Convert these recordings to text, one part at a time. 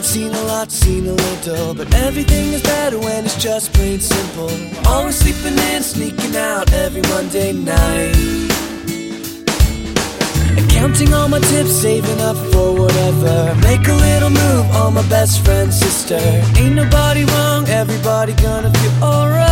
Seen a lot, seen a little, but everything is better when it's just plain simple. Always sleeping in, sneaking out every Monday night. Counting all my tips, saving up for whatever. Make a move on my best friend's sister. Ain't nobody wrong, everybody gonna feel alright.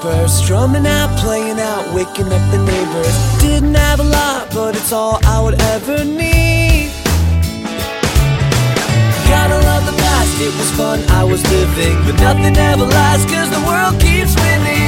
Paper. Strumming out, playing out, waking up the neighbors. Didn't have a lot, but it's all I would ever need. Gotta love the past, it was fun, I was living. But nothing ever lasts, cause the world keeps spinning.